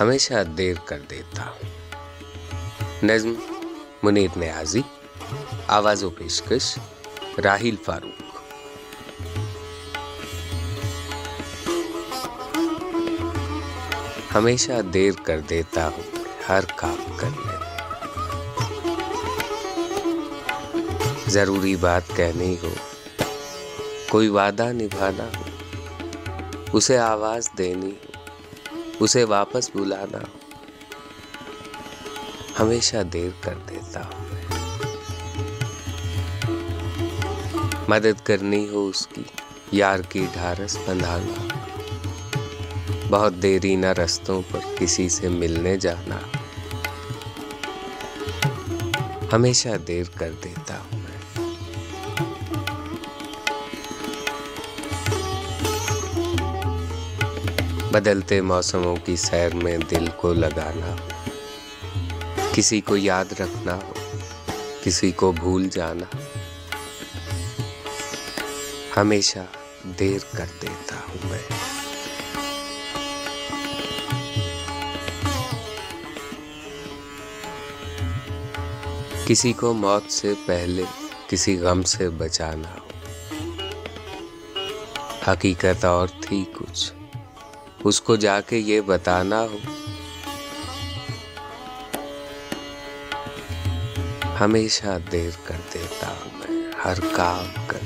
ہمیشہ دیر کر دیتا ہوں۔ نظم منیر نیازی، آواز و پیشکش، راہیل فاروق۔ ہمیشہ دیر کر دیتا ہوں ہر کام کرنے۔ ضروری بات کہنی ہو، کوئی وعدہ نبھانا ہو۔ اسے آواز دینی ہو اسے واپس بلانا ہو ہمیشہ دیر کر دیتا۔ ہوں مدد کرنی ہو اس کی، یار کی ڈھارس بندھانا۔ بہت دیری نہ رستوں پر کسی سے ملنے جانا۔ ہمیشہ دیر کر دیتا۔ بدلتے موسموں کی سیر میں دل کو لگانا۔ کسی کو یاد رکھنا ہو کسی کو بھول جانا۔ ہمیشہ دیر کر دیتا ہوں میں۔ کسی کو موت سے پہلے، کسی غم سے بچانا۔ ہو حقیقت اور تھی کچھ۔ اس کو جا کے یہ بتانا ہو۔ ہمیشہ دیر کر دیتا ہوں میں، ہر کام کر